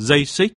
dây xích,